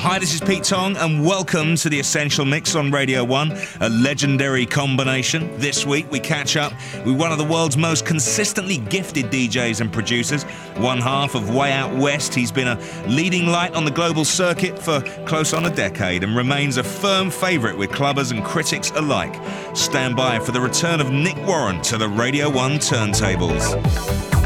Hi, this is Pete Tong, and welcome to the Essential Mix on Radio 1, a legendary combination. This week, we catch up with one of the world's most consistently gifted DJs and producers, one half of Way Out West. He's been a leading light on the global circuit for close on a decade and remains a firm favourite with clubbers and critics alike. Stand by for the return of Nick Warren to the Radio 1 turntables.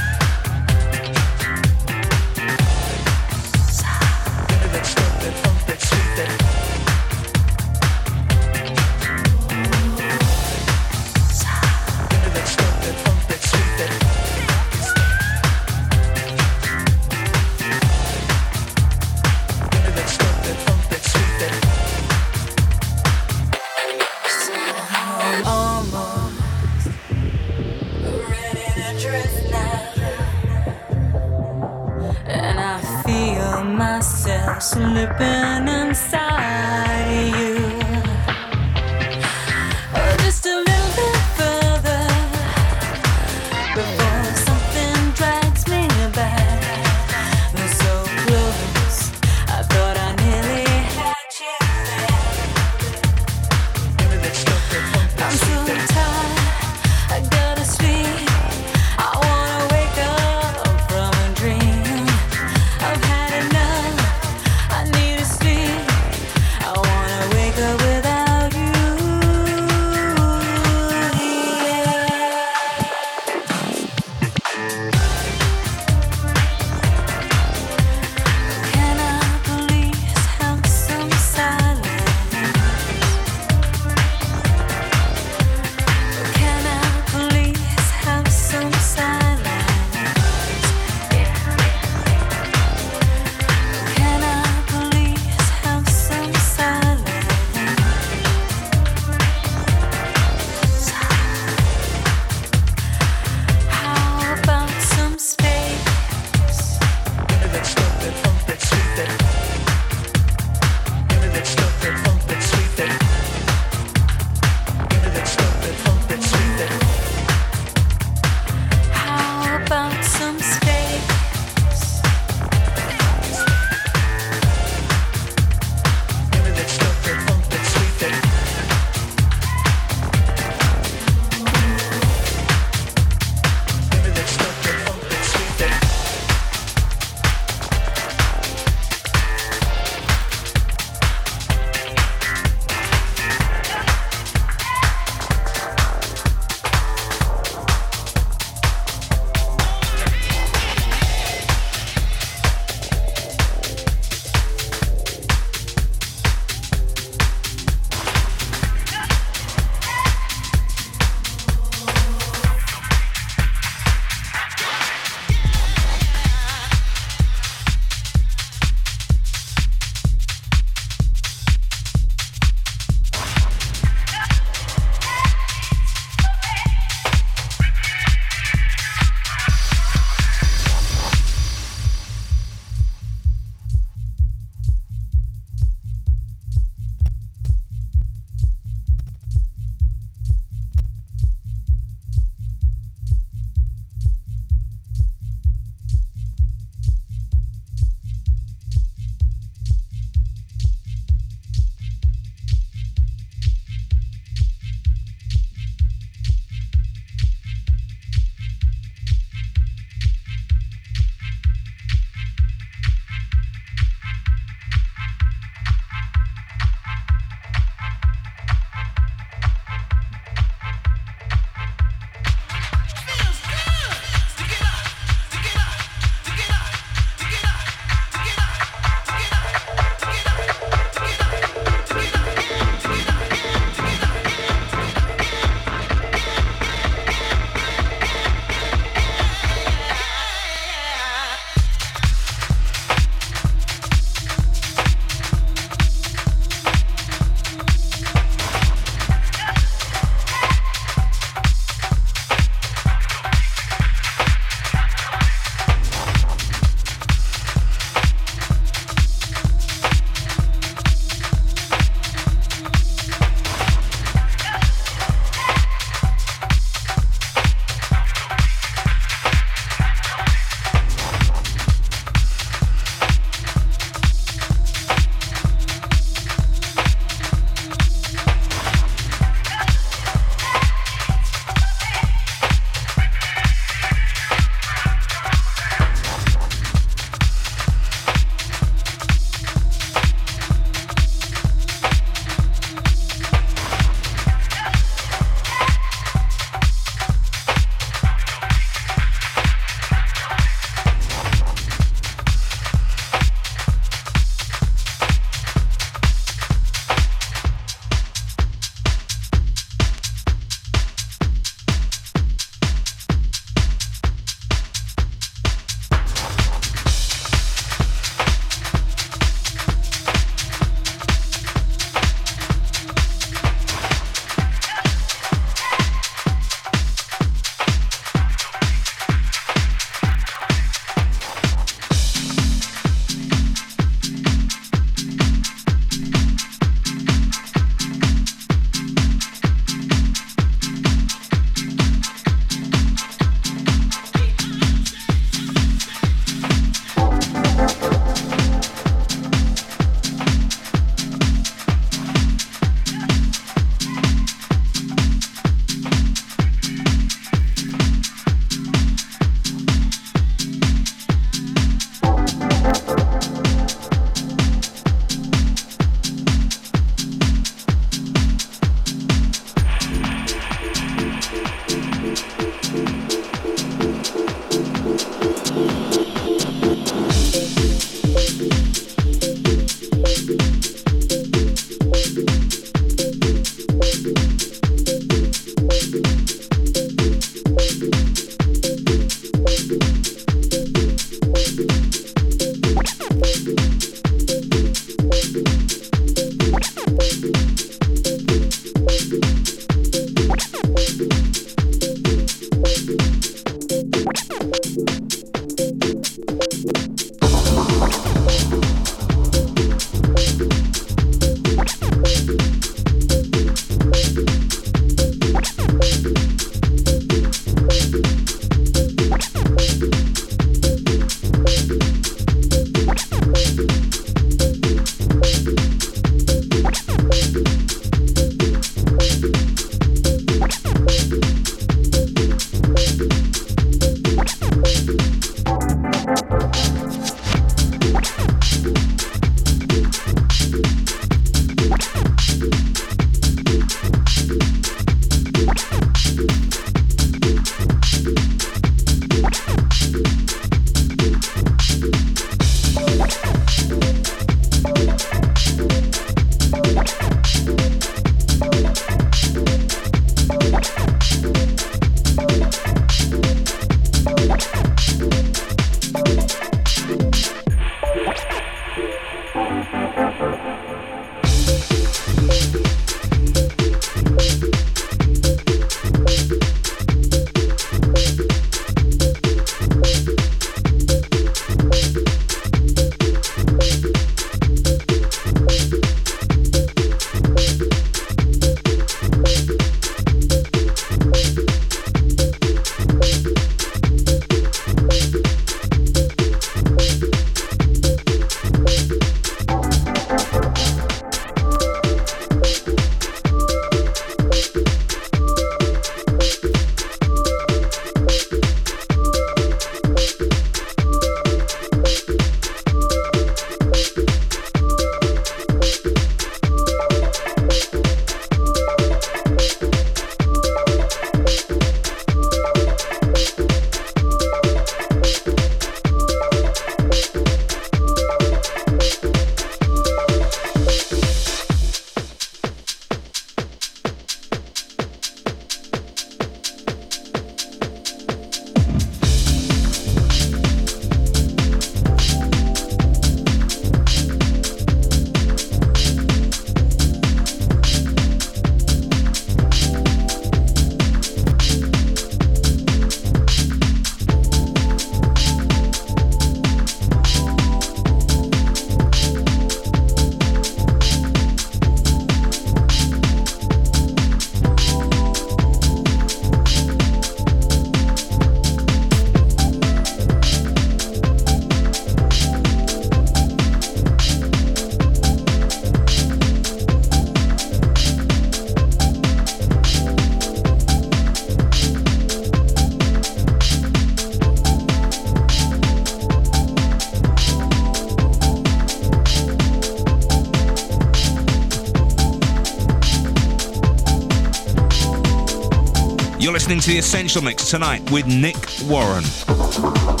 Listening to The Essential Mix tonight with Nick Warren.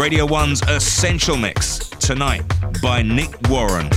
Radio 1's Essential Mix tonight by Nick Warren.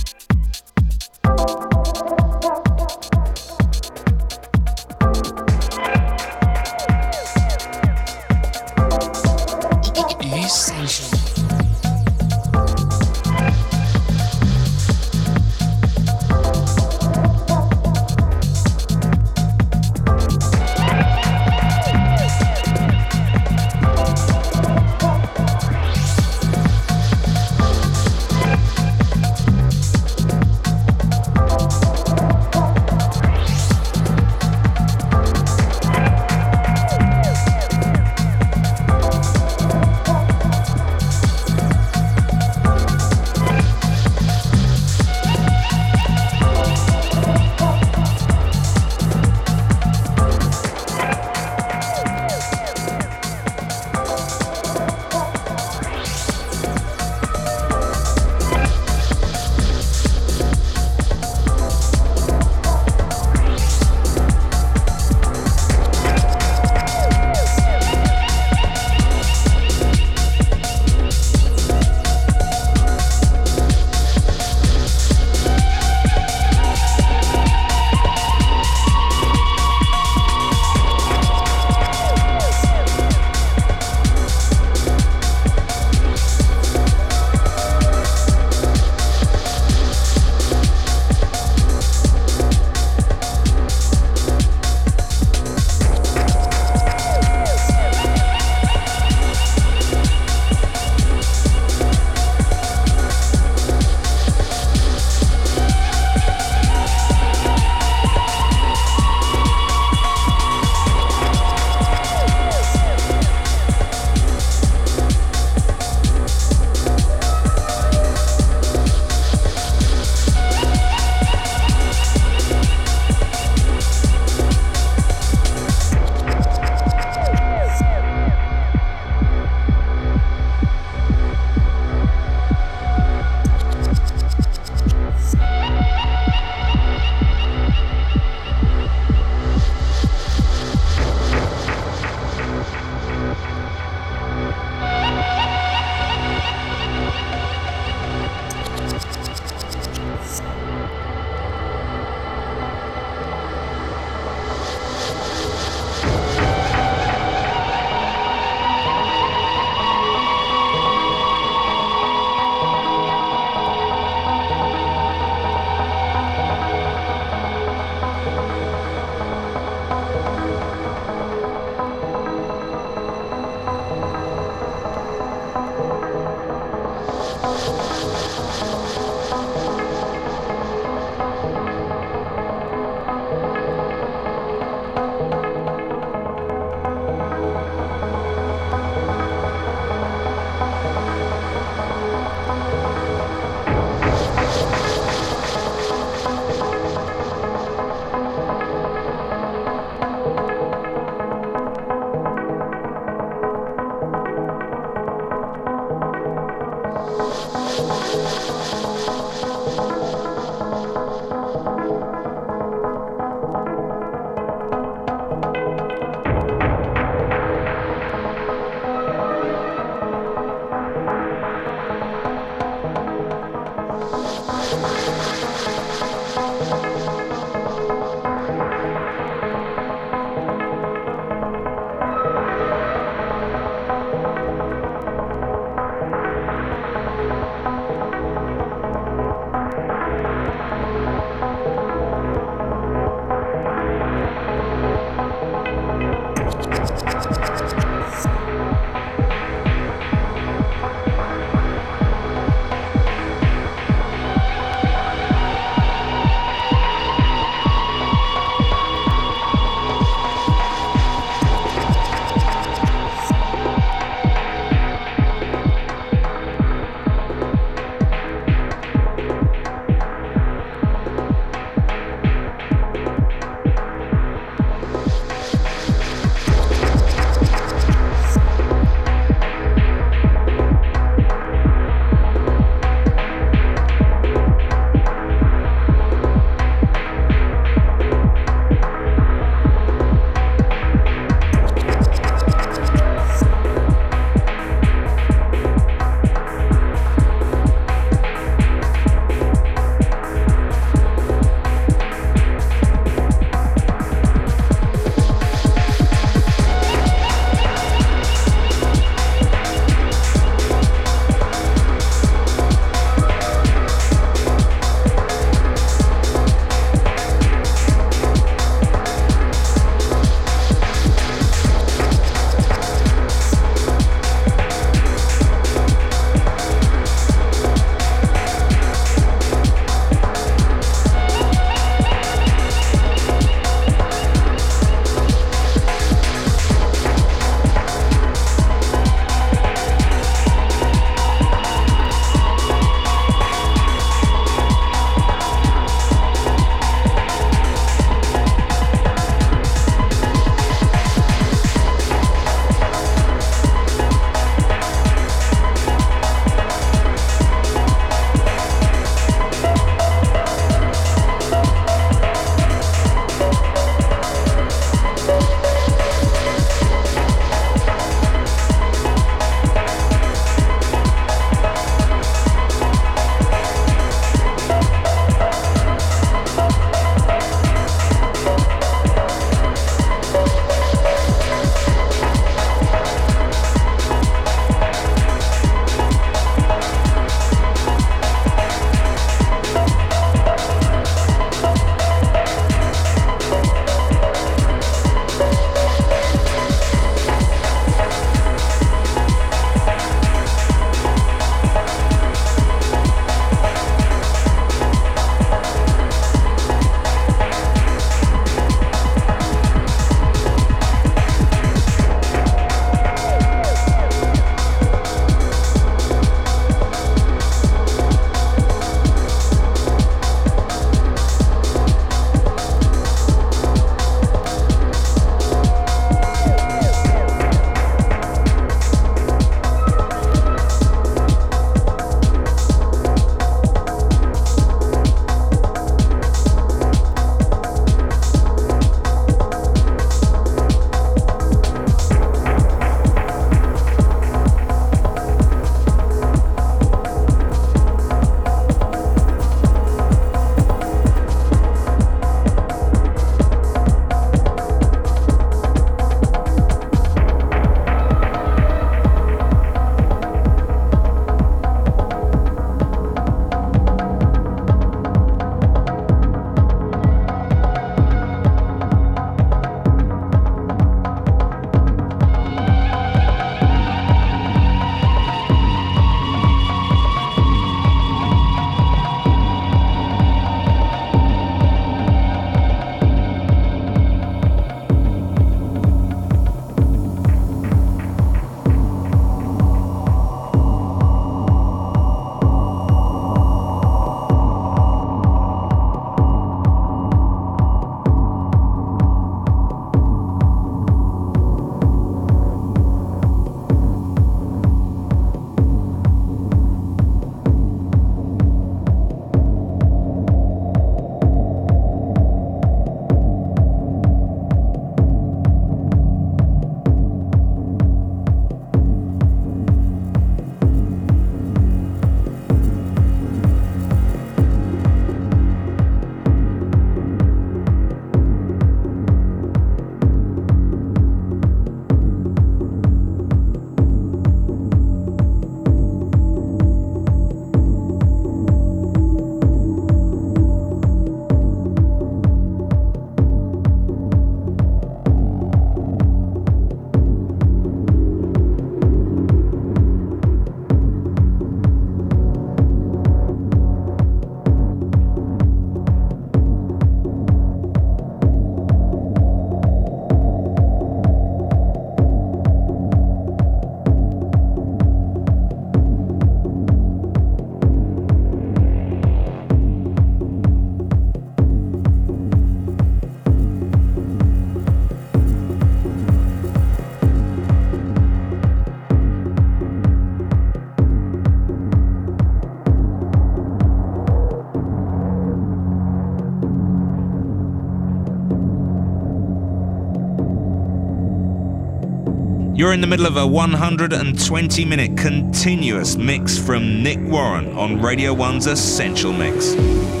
You're in the middle of a 120 minute continuous mix from Nick Warren on Radio 1's Essential Mix.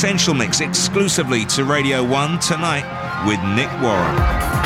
Essential Mix exclusively to Radio 1 tonight with Nick Warren.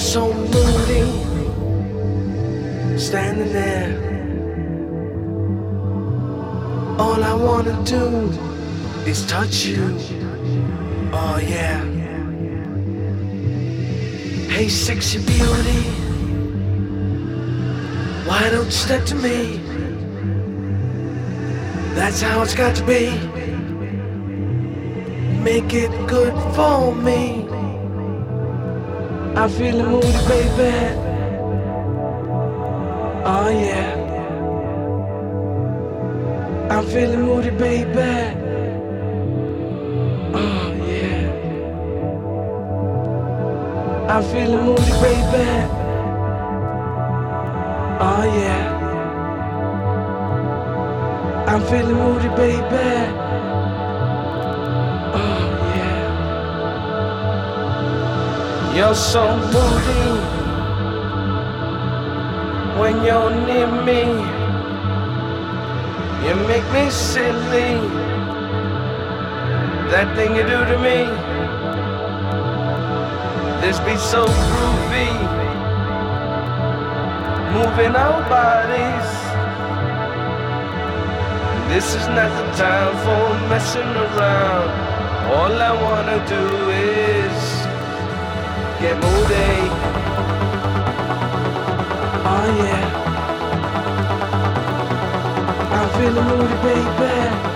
You're so moody, standing there. All I wanna do is touch you. Oh yeah. Hey, sexy beauty, why don't you step to me? That's how it's got to be. Make it good for me. I feel the moody, baby. Oh yeah. I'm feeling moody, baby. Oh yeah. I'm feeling moody, baby. Oh yeah. I'm feeling moody, baby. You're so moody when you're near me. You make me silly. That thing you do to me. This beat so groovy. Moving our bodies. This is not the time for messing around. All I wanna do is get moody. Oh yeah. I'm feeling moody, baby.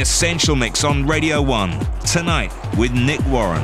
Essential Mix on Radio 1 tonight with Nick Warren.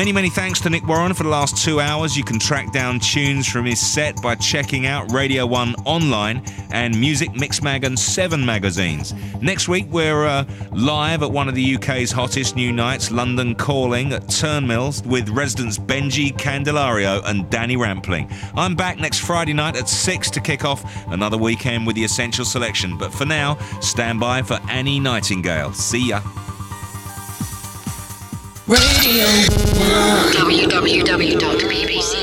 Many, many thanks to Nick Warren for the last two hours. You can track down tunes from his set by checking out Radio 1 online and Muzik Mix Mag and 7 magazines. Next week, we're uh, live at one of the UK's hottest new nights, London Calling at Turnmills, with residents Benji Candelario and Danny Rampling. I'm back next Friday night at 6 to kick off another weekend with the Essential Selection. But for now, stand by for Annie Nightingale. See ya. Radio www.pbc.